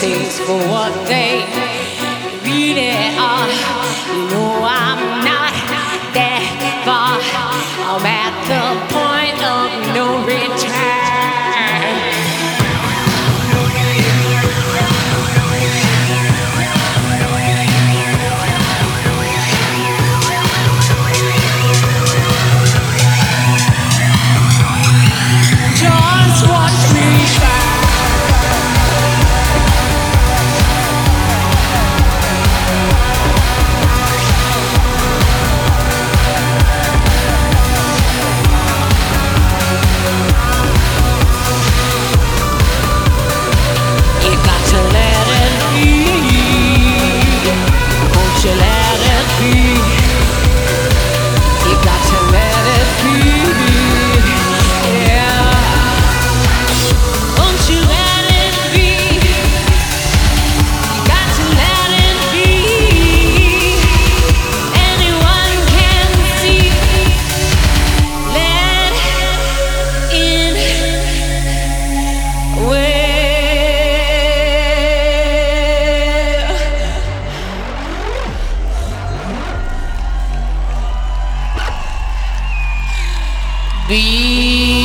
Things for what they really are. You know be.